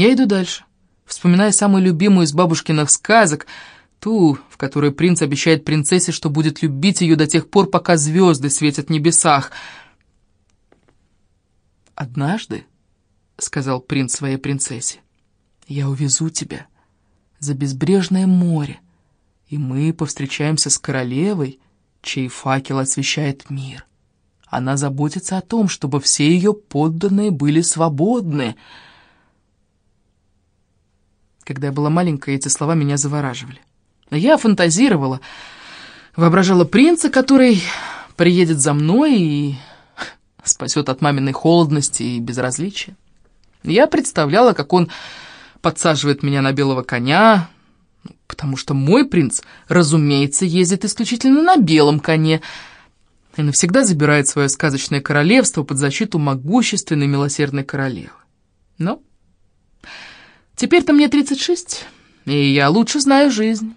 Я иду дальше, вспоминая самую любимую из бабушкиных сказок, ту, в которой принц обещает принцессе, что будет любить ее до тех пор, пока звезды светят в небесах. «Однажды», — сказал принц своей принцессе, — «я увезу тебя за безбрежное море, и мы повстречаемся с королевой, чей факел освещает мир. Она заботится о том, чтобы все ее подданные были свободны». Когда я была маленькая, эти слова меня завораживали. Я фантазировала, воображала принца, который приедет за мной и спасет от маминой холодности и безразличия. Я представляла, как он подсаживает меня на белого коня, потому что мой принц, разумеется, ездит исключительно на белом коне и навсегда забирает свое сказочное королевство под защиту могущественной милосердной королевы. Но теперь-то мне 36, и я лучше знаю жизнь.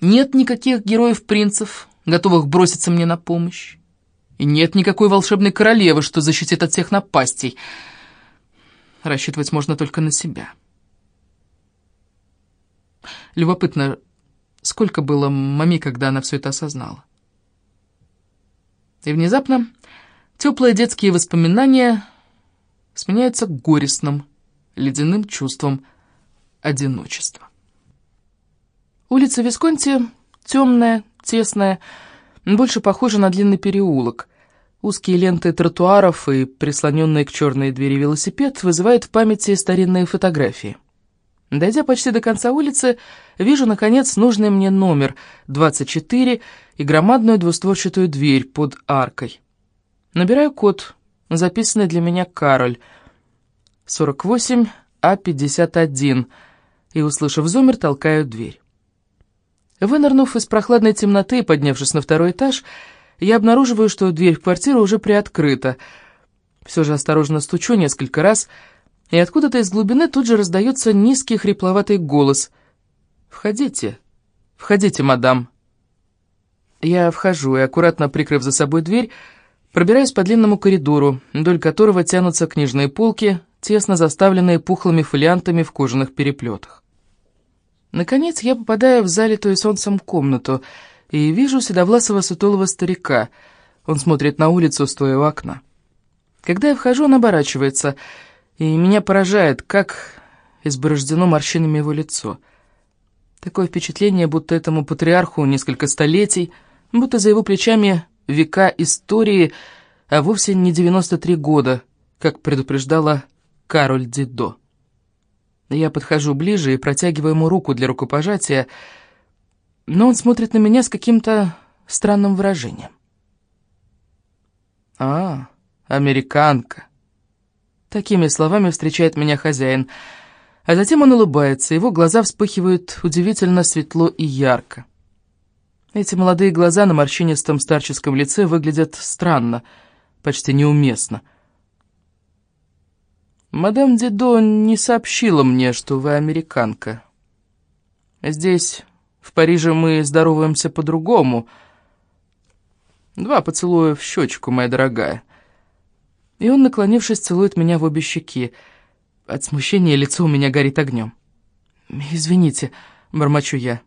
Нет никаких героев-принцев, готовых броситься мне на помощь. И нет никакой волшебной королевы, что защитит от всех напастей. Рассчитывать можно только на себя. Любопытно, сколько было маме, когда она все это осознала. И внезапно теплые детские воспоминания сменяются горестным, ледяным чувством одиночества. Улица Висконти темная, тесная, больше похожа на длинный переулок. Узкие ленты тротуаров и прислоненный к черной двери велосипед вызывают в памяти старинные фотографии. Дойдя почти до конца улицы, вижу, наконец, нужный мне номер 24 и громадную двустворчатую дверь под аркой. Набираю код, записанный для меня Кароль, 48А51, и, услышав зумер, толкаю дверь. Вынырнув из прохладной темноты и поднявшись на второй этаж, я обнаруживаю, что дверь в квартиру уже приоткрыта. Все же осторожно стучу несколько раз, и откуда-то из глубины тут же раздается низкий хрипловатый голос. «Входите, входите, мадам». Я вхожу и, аккуратно прикрыв за собой дверь, пробираюсь по длинному коридору, вдоль которого тянутся книжные полки, тесно заставленные пухлыми фолиантами в кожаных переплетах. Наконец я попадаю в залитую солнцем комнату и вижу седовласого сутулого старика. Он смотрит на улицу, стоя у окна. Когда я вхожу, он оборачивается, и меня поражает, как изборождено морщинами его лицо. Такое впечатление, будто этому патриарху несколько столетий, будто за его плечами века истории, а вовсе не 93 года, как предупреждала Кароль Дидо. Я подхожу ближе и протягиваю ему руку для рукопожатия, но он смотрит на меня с каким-то странным выражением. «А, американка!» Такими словами встречает меня хозяин, а затем он улыбается, его глаза вспыхивают удивительно светло и ярко. Эти молодые глаза на морщинистом старческом лице выглядят странно, почти неуместно — «Мадам Дидо не сообщила мне, что вы американка. Здесь, в Париже, мы здороваемся по-другому. Два поцелуя в щечку, моя дорогая». И он, наклонившись, целует меня в обе щеки. От смущения лицо у меня горит огнем. «Извините», — бормочу я.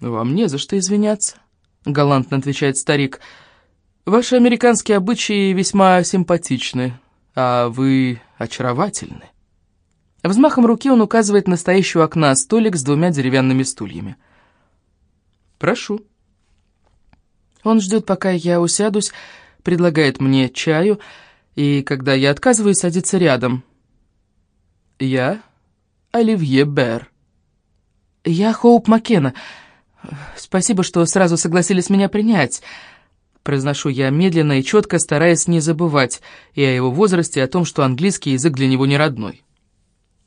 «Вам не за что извиняться», — галантно отвечает старик. «Ваши американские обычаи весьма симпатичны, а вы очаровательны». Взмахом руки он указывает на стоящий окна столик с двумя деревянными стульями. «Прошу». Он ждет, пока я усядусь, предлагает мне чаю, и, когда я отказываюсь, садится рядом. «Я Оливье Бер». «Я Хоуп Маккена. Спасибо, что сразу согласились меня принять». Произношу я медленно и четко, стараясь не забывать и о его возрасте, и о том, что английский язык для него не родной.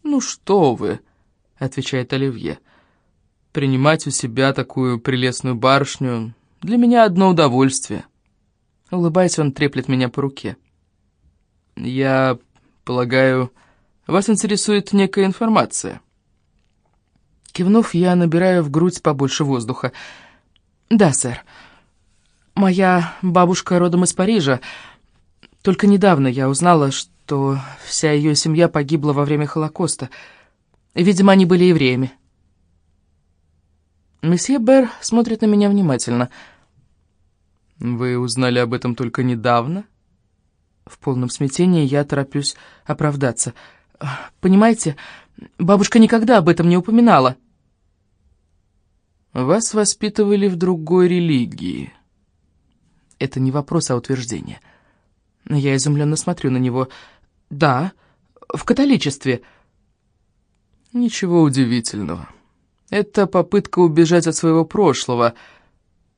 «Ну что вы», — отвечает Оливье, — «принимать у себя такую прелестную барышню для меня одно удовольствие». Улыбаясь, он треплет меня по руке. «Я полагаю, вас интересует некая информация?» Кивнув, я набираю в грудь побольше воздуха. «Да, сэр». Моя бабушка родом из Парижа. Только недавно я узнала, что вся ее семья погибла во время Холокоста. Видимо, они были евреями. Месье Бер смотрит на меня внимательно. «Вы узнали об этом только недавно?» В полном смятении я тороплюсь оправдаться. «Понимаете, бабушка никогда об этом не упоминала». «Вас воспитывали в другой религии». Это не вопрос, а утверждение. Я изумленно смотрю на него. «Да, в католичестве». «Ничего удивительного». Это попытка убежать от своего прошлого.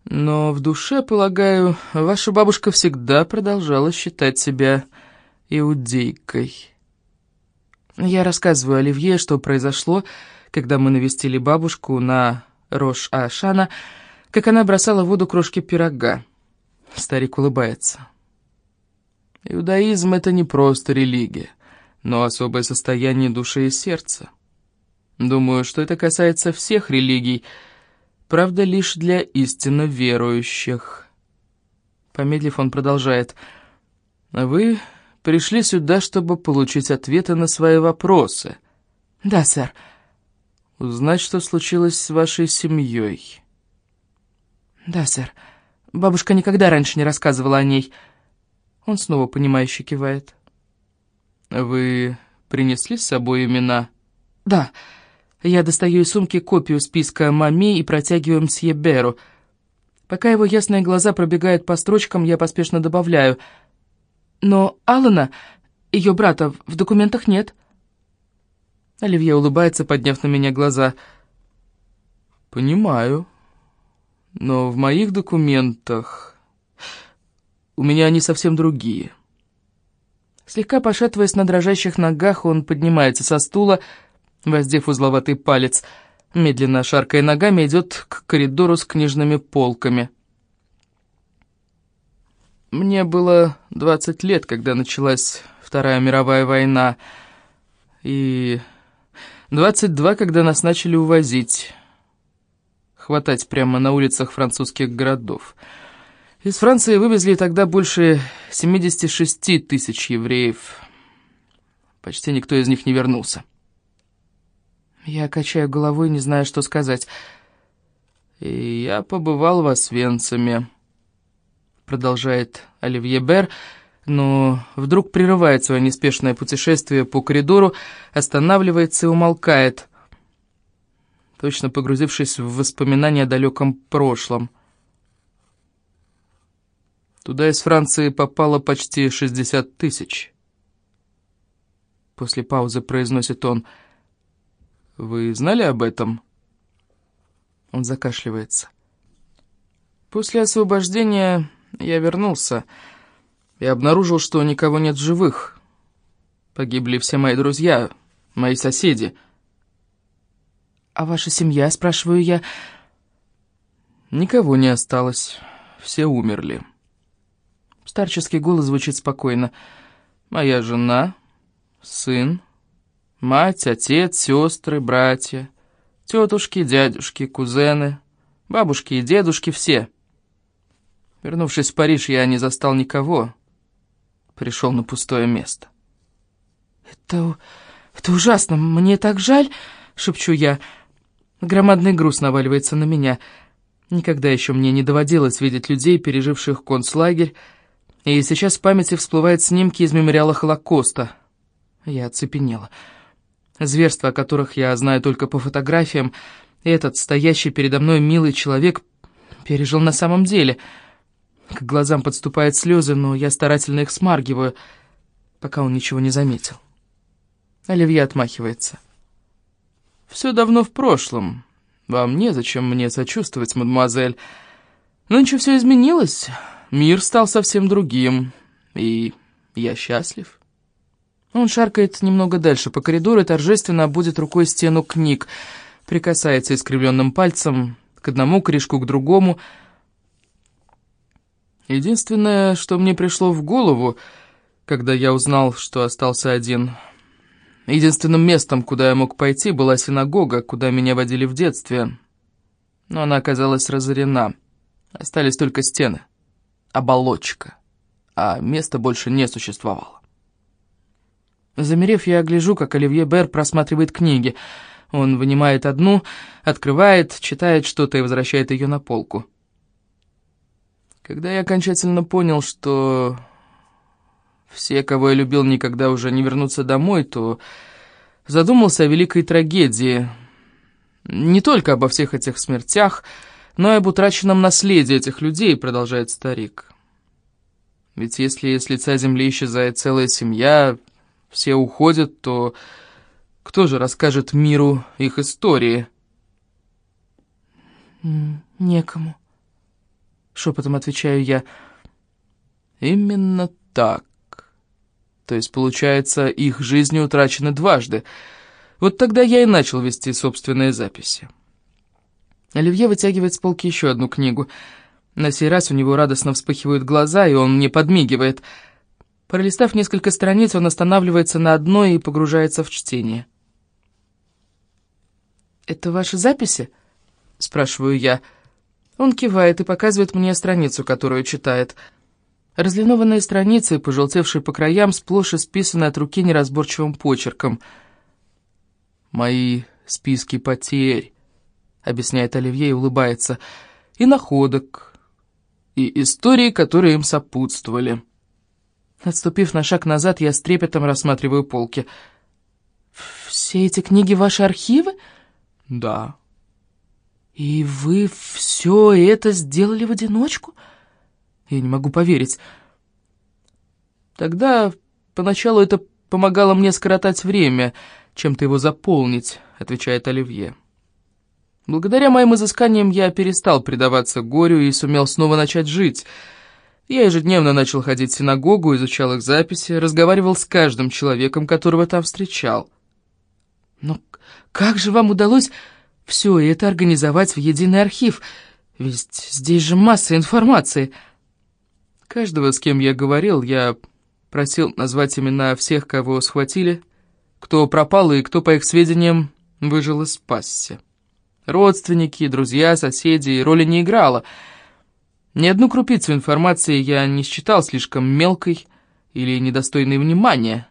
Но в душе, полагаю, ваша бабушка всегда продолжала считать себя иудейкой. Я рассказываю Оливье, что произошло, когда мы навестили бабушку на Рош-Ашана, как она бросала в воду крошки пирога. Старик улыбается. Иудаизм — это не просто религия, но особое состояние души и сердца. Думаю, что это касается всех религий, правда, лишь для истинно верующих. Помедлив, он продолжает. «Вы пришли сюда, чтобы получить ответы на свои вопросы». «Да, сэр». «Узнать, что случилось с вашей семьей». «Да, сэр. Бабушка никогда раньше не рассказывала о ней». Он снова понимающе кивает. «Вы принесли с собой имена?» «Да». Я достаю из сумки копию списка мами и протягиваю мсье Беру. Пока его ясные глаза пробегают по строчкам, я поспешно добавляю. Но Алана, ее брата, в документах нет. Оливье улыбается, подняв на меня глаза. «Понимаю. Но в моих документах... У меня они совсем другие». Слегка пошатываясь на дрожащих ногах, он поднимается со стула, воздев узловатый палец, медленно шаркая ногами, идет к коридору с книжными полками. Мне было 20 лет, когда началась Вторая мировая война, и 22, когда нас начали увозить, хватать прямо на улицах французских городов. Из Франции вывезли тогда больше 76 тысяч евреев. Почти никто из них не вернулся. Я качаю головой, не знаю, что сказать. «И я побывал в Освенциме», — продолжает Оливье Бер, но вдруг прерывает свое неспешное путешествие по коридору, останавливается и умолкает, точно погрузившись в воспоминания о далеком прошлом. Туда из Франции попало почти 60 тысяч. После паузы произносит он — вы знали об этом?» Он закашливается. «После освобождения я вернулся и обнаружил, что никого нет в живых. Погибли все мои друзья, мои соседи». «А ваша семья?» — спрашиваю я. «Никого не осталось. Все умерли». Старческий голос звучит спокойно. «Моя жена, сын, Мать, отец, сестры, братья, тетушки, дядюшки, кузены, бабушки и дедушки, все. Вернувшись в Париж, я не застал никого. Пришел на пустое место. «Это... это ужасно, мне так жаль!» — шепчу я. Громадный груз наваливается на меня. Никогда еще мне не доводилось видеть людей, переживших концлагерь, и сейчас в памяти всплывают снимки из мемориала Холокоста. Я оцепенела. Зверства, о которых я знаю только по фотографиям, этот, стоящий передо мной милый человек, пережил на самом деле. К глазам подступают слезы, но я старательно их смаргиваю, пока он ничего не заметил. Оливье отмахивается. «Все давно в прошлом. Вам незачем мне сочувствовать, мадемуазель. Нынче все изменилось, мир стал совсем другим, и я счастлив». Он шаркает немного дальше по коридору и торжественно обводит рукой стену книг, прикасается искривленным пальцем к одному корешку, к другому. Единственное, что мне пришло в голову, когда я узнал, что остался один... Единственным местом, куда я мог пойти, была синагога, куда меня водили в детстве. Но она оказалась разорена. Остались только стены, оболочка, а места больше не существовало. Замерев, я гляжу, как Оливье Бер просматривает книги. Он вынимает одну, открывает, читает что-то и возвращает ее на полку. Когда я окончательно понял, что все, кого я любил, никогда уже не вернутся домой, то задумался о великой трагедии. Не только обо всех этих смертях, но и об утраченном наследии этих людей, продолжает старик. Ведь если с лица земли исчезает целая семья, все уходят, то кто же расскажет миру их истории? «Некому», — шепотом отвечаю я. «Именно так. То есть, получается, их жизни утрачены дважды. Вот тогда я и начал вести собственные записи». Оливье вытягивает с полки еще одну книгу. На сей раз у него радостно вспыхивают глаза, и он мне подмигивает. Пролистав несколько страниц, он останавливается на одной и погружается в чтение. «Это ваши записи?» — спрашиваю я. Он кивает и показывает мне страницу, которую читает. Разлинованные страницы, пожелтевшие по краям, сплошь исписаны от руки неразборчивым почерком. «Мои списки потерь», — объясняет Оливье и улыбается, — «и находок, и истории, которые им сопутствовали». Отступив на шаг назад, я с трепетом рассматриваю полки. «Все эти книги ваши архивы?» «Да». «И вы все это сделали в одиночку?» Я не могу поверить. Тогда поначалу это помогало мне скоротать время, чем-то его заполнить, отвечает Оливье. Благодаря моим изысканиям я перестал предаваться горю и сумел снова начать жить. Я ежедневно начал ходить в синагогу, изучал их записи, разговаривал с каждым человеком, которого там встречал. Но как же вам удалось все это организовать в единый архив? Ведь здесь же масса информации. Каждого, с кем я говорил, я просил назвать имена всех, кого схватили, кто пропал и кто, по их сведениям, выжил и спасся. Родственники, друзья, соседи роли не играло. Ни одну крупицу информации я не считал слишком мелкой или недостойной внимания.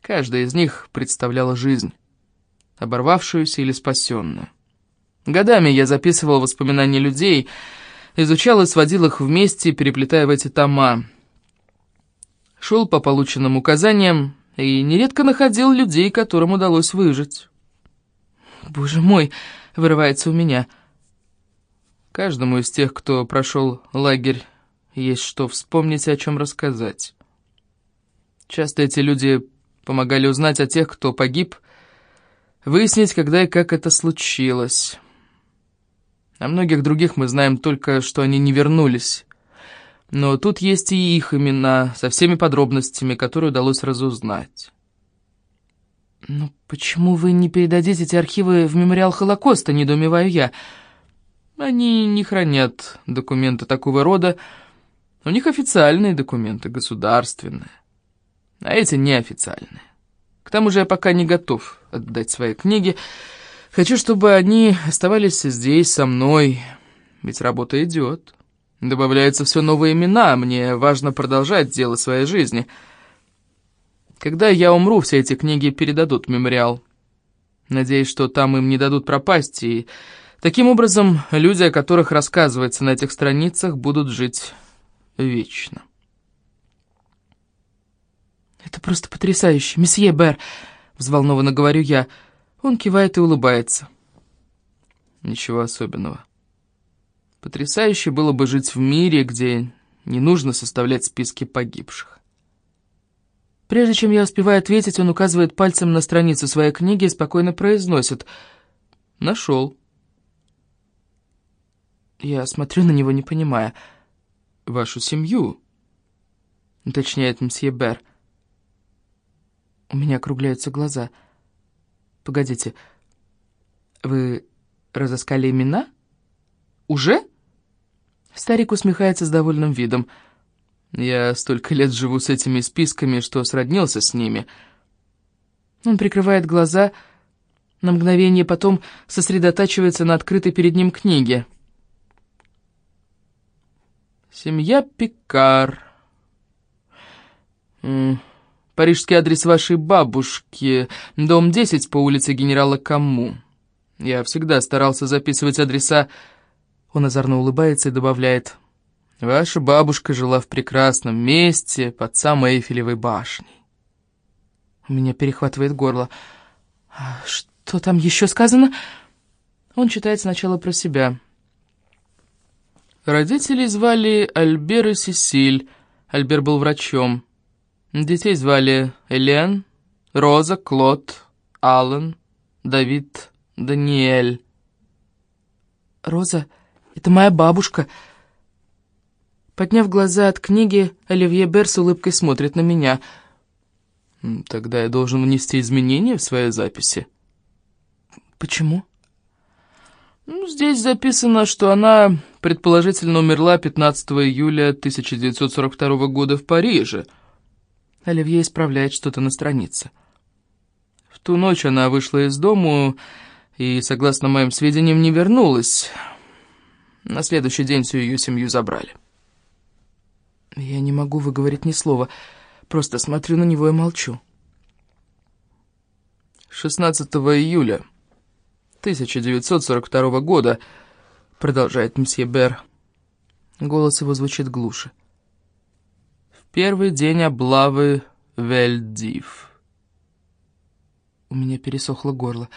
Каждая из них представляла жизнь, оборвавшуюся или спасенную. Годами я записывал воспоминания людей, изучал и сводил их вместе, переплетая в эти тома. Шел по полученным указаниям и нередко находил людей, которым удалось выжить. «Боже мой!» — вырывается у меня. Каждому из тех, кто прошел лагерь, есть что вспомнить и о чем рассказать. Часто эти люди помогали узнать о тех, кто погиб, выяснить, когда и как это случилось. О многих других мы знаем только, что они не вернулись. Но тут есть и их имена, со всеми подробностями, которые удалось разузнать. «Но почему вы не передадите эти архивы в мемориал Холокоста?» — недоумеваю я. «Они не хранят документы такого рода. У них официальные документы, государственные. А эти неофициальные. К тому же я пока не готов отдать свои книги. Хочу, чтобы они оставались здесь со мной, ведь работа идет. Добавляются все новые имена, мне важно продолжать дело своей жизни». Когда я умру, все эти книги передадут в мемориал. Надеюсь, что там им не дадут пропасть, и таким образом люди, о которых рассказывается на этих страницах, будут жить вечно. «Это просто потрясающе, месье Бер!» — взволнованно говорю я. Он кивает и улыбается. Ничего особенного. Потрясающе было бы жить в мире, где не нужно составлять списки погибших. Прежде чем я успеваю ответить, он указывает пальцем на страницу своей книги и спокойно произносит «Нашел». Я смотрю на него, не понимая. «Вашу семью», — уточняет мсье Бер. У меня округляются глаза. «Погодите, вы разыскали имена? Уже?» Старик усмехается с довольным видом. Я столько лет живу с этими списками, что сроднился с ними. Он прикрывает глаза, на мгновение потом сосредотачивается на открытой перед ним книге. Семья Пикар. Парижский адрес вашей бабушки, дом 10 по улице генерала Каму. Я всегда старался записывать адреса. Он озорно улыбается и добавляет, «Ваша бабушка жила в прекрасном месте под самой Эйфелевой башней». У меня перехватывает горло. «А «Что там еще сказано?» Он читает сначала про себя. Родителей звали Альбер и Сесиль. Альбер был врачом. Детей звали Элен, Роза, Клод, Аллен, Давид, Даниэль. «Роза, это моя бабушка». Подняв глаза от книги, Оливье Бер с улыбкой смотрит на меня. «Тогда я должен внести изменения в свои записи». «Почему?» ну, «Здесь записано, что она предположительно умерла 15 июля 1942 года в Париже». Оливье исправляет что-то на странице. В ту ночь она вышла из дому и, согласно моим сведениям, не вернулась. На следующий день всю ее семью забрали. Я не могу выговорить ни слова, просто смотрю на него и молчу. 16 июля 1942 года, продолжает мсье Бер. Голос его звучит глуше. Первый день облавы Вельдив. У меня пересохло горло.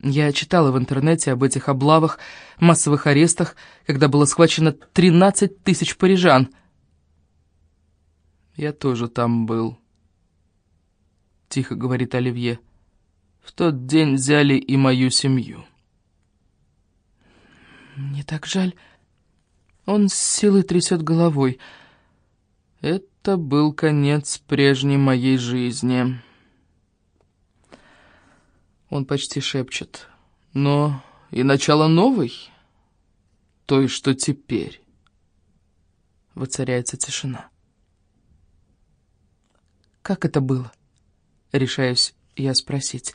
Я читала в интернете об этих облавах, массовых арестах, когда было схвачено 13 тысяч парижан. «Я тоже там был», — тихо говорит Оливье. В тот день взяли и мою семью. Мне так жаль. Он с силой трясет головой. Это был конец прежней моей жизни. Он почти шепчет. Но и начало новой, той, что теперь. Воцаряется тишина. Как это было? Решаюсь я спросить.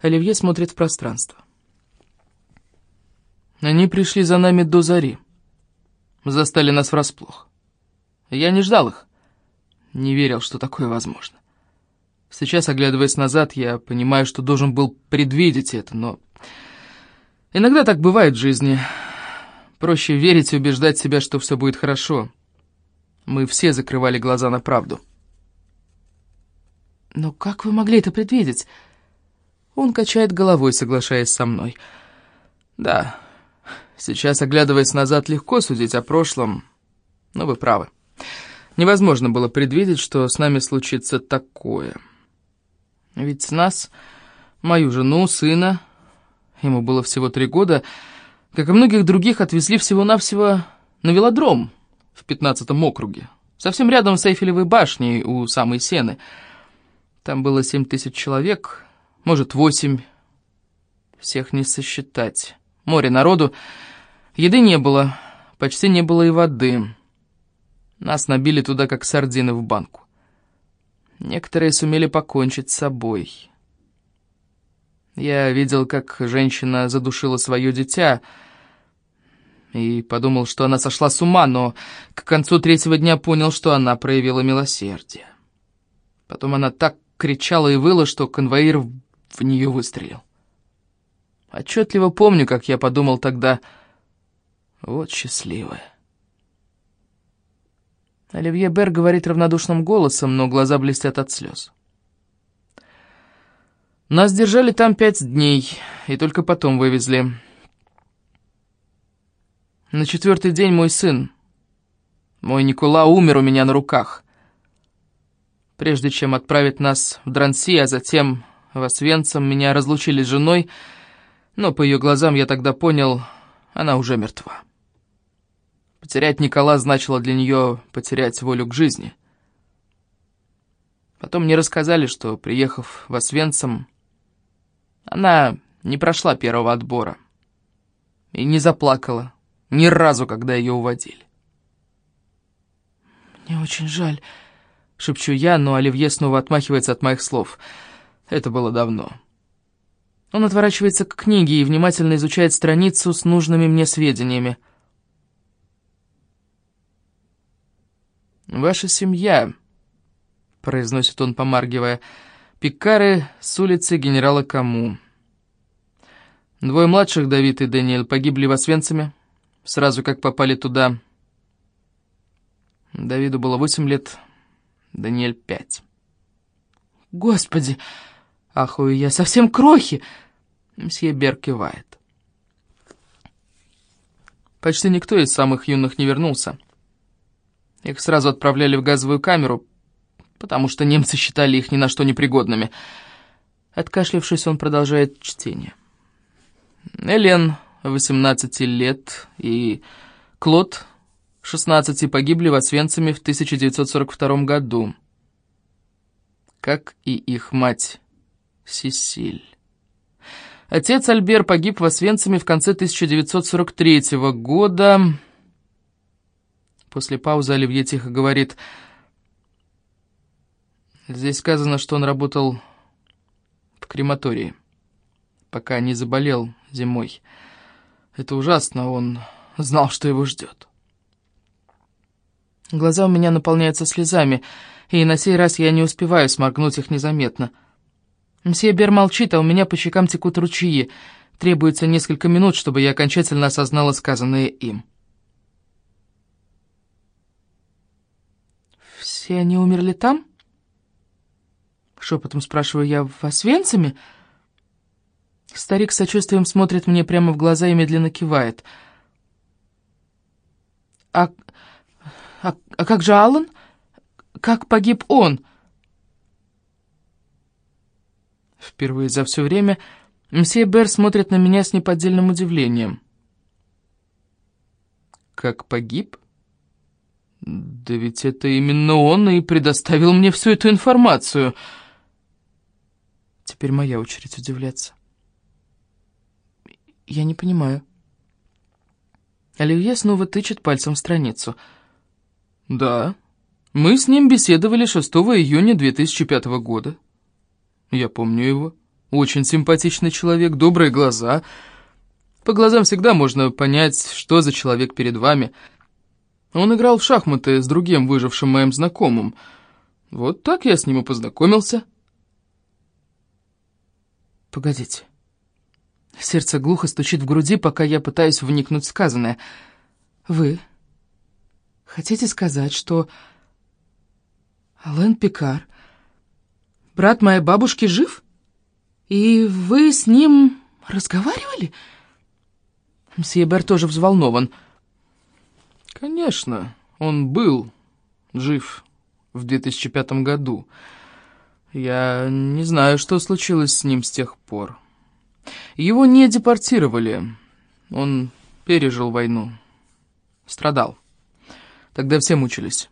Оливье смотрит в пространство. Они пришли за нами до зари. Застали нас врасплох. Я не ждал их. Не верил, что такое возможно. Сейчас, оглядываясь назад, я понимаю, что должен был предвидеть это, но... Иногда так бывает в жизни. Проще верить и убеждать себя, что все будет хорошо. Мы все закрывали глаза на правду. «Но как вы могли это предвидеть?» Он качает головой, соглашаясь со мной. «Да, сейчас, оглядываясь назад, легко судить о прошлом, но вы правы. Невозможно было предвидеть, что с нами случится такое. Ведь с нас, мою жену, сына, ему было всего три года, как и многих других, отвезли всего-навсего на велодром в пятнадцатом округе, совсем рядом с Эйфелевой башней у самой Сены — там было семь тысяч человек, может, восемь. Всех не сосчитать. Море народу. Еды не было, почти не было и воды. Нас набили туда, как сардины в банку. Некоторые сумели покончить с собой. Я видел, как женщина задушила свое дитя, и подумал, что она сошла с ума, но к концу третьего дня понял, что она проявила милосердие. Потом она так кричала и выла, что конвоир в нее выстрелил. Отчетливо помню, как я подумал тогда, вот счастливая. Оливье Бер говорит равнодушным голосом, но глаза блестят от слез. Нас держали там пять дней, и только потом вывезли. На четвертый день мой сын, мой Никола, умер у меня на руках. Прежде чем отправить нас в Дранси, а затем в Освенцим, меня разлучили с женой, но по ее глазам я тогда понял, она уже мертва. Потерять Никола значило для нее потерять волю к жизни. Потом мне рассказали, что, приехав в Освенцим, она не прошла первого отбора и не заплакала ни разу, когда ее уводили. «Мне очень жаль», Шепчу я, но Оливье снова отмахивается от моих слов. Это было давно. Он отворачивается к книге и внимательно изучает страницу с нужными мне сведениями. «Ваша семья произносит он, помаргивая. «Пикары с улицы генерала Каму». Двое младших, Давид и Даниэль, погибли в Освенциме, сразу как попали туда. Давиду было восемь лет, Даниэль — пять. «Господи!» — ахую я, совсем крохи!» Мсье Бер кивает. Почти никто из самых юных не вернулся. Их сразу отправляли в газовую камеру, потому что немцы считали их ни на что непригодными. Откашлявшись, он продолжает чтение. Элен, 18 лет, и Клод, 16, погибли в Освенциме в 1942 году, как и их мать Сесиль. Отец Альбер погиб в Освенциме в конце 1943 года. После паузы Оливье тихо говорит... Здесь сказано, что он работал в крематории, пока не заболел зимой. Это ужасно, он знал, что его ждет. Глаза у меня наполняются слезами, и на сей раз я не успеваю сморгнуть их незаметно. Мсье Бер молчит, а у меня по щекам текут ручьи. Требуется несколько минут, чтобы я окончательно осознала сказанное им. «Все они умерли там?» Шепотом спрашиваю я, в Освенциме? Старик с сочувствием смотрит мне прямо в глаза и медленно кивает. «А, а, а как же Аллан? Как погиб он?» Впервые за все время мсье Бер смотрит на меня с неподдельным удивлением. «Как погиб?» «Да ведь это именно он и предоставил мне всю эту информацию!» Теперь моя очередь удивляться. Я не понимаю. Оливье снова тычет пальцем в страницу. Да, мы с ним беседовали 6 июня 2005 года. Я помню его. Очень симпатичный человек, добрые глаза. По глазам всегда можно понять, что за человек перед вами. Он играл в шахматы с другим выжившим моим знакомым. Вот так я с ним и познакомился. Погодите. Сердце глухо стучит в груди, пока я пытаюсь вникнуть в сказанное. Вы хотите сказать, что Ален Пикар, брат моей бабушки, жив? И вы с ним разговаривали? Мсье Бер тоже взволнован. Конечно, он был жив в 2005 году. Я не знаю, что случилось с ним с тех пор. Его не депортировали. Он пережил войну. Страдал. Тогда все мучились.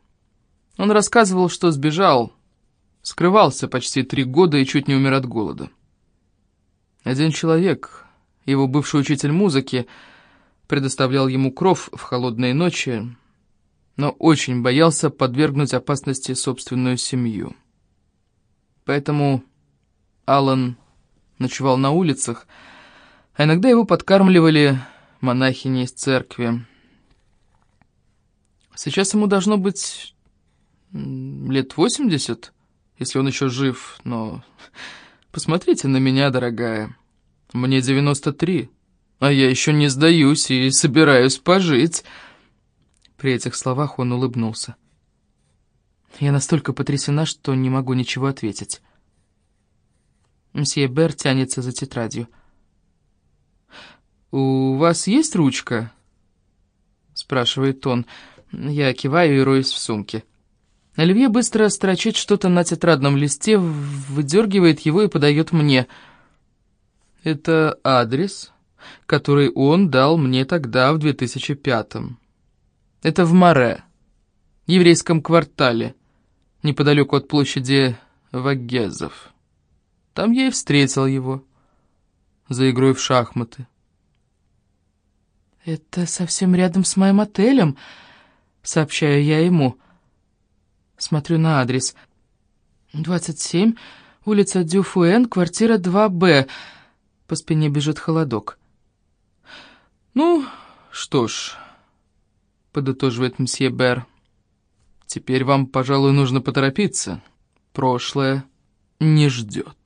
Он рассказывал, что сбежал, скрывался почти три года и чуть не умер от голода. Один человек, его бывший учитель музыки, предоставлял ему кров в холодные ночи, но очень боялся подвергнуть опасности собственную семью. Поэтому Алан ночевал на улицах, а иногда его подкармливали монахини из церкви. Сейчас ему должно быть лет восемьдесят, если он еще жив, но посмотрите на меня, дорогая. Мне девяносто три, а я еще не сдаюсь и собираюсь пожить. При этих словах он улыбнулся. Я настолько потрясена, что не могу ничего ответить. Мсье Бер тянется за тетрадью. «У вас есть ручка?» — спрашивает он. Я киваю и роюсь в сумке. Оливье быстро строчит что-то на тетрадном листе, выдергивает его и подает мне. Это адрес, который он дал мне тогда, в 2005-м. Это в Море, еврейском квартале неподалеку от площади Вагезов. Там я и встретил его за игрой в шахматы. «Это совсем рядом с моим отелем», — сообщаю я ему. Смотрю на адрес. «27, улица Дюфуэн, квартира 2Б». По спине бежит холодок. «Ну, что ж», — подытоживает мсье Бер, — Теперь вам, пожалуй, нужно поторопиться, Прошлое не ждет.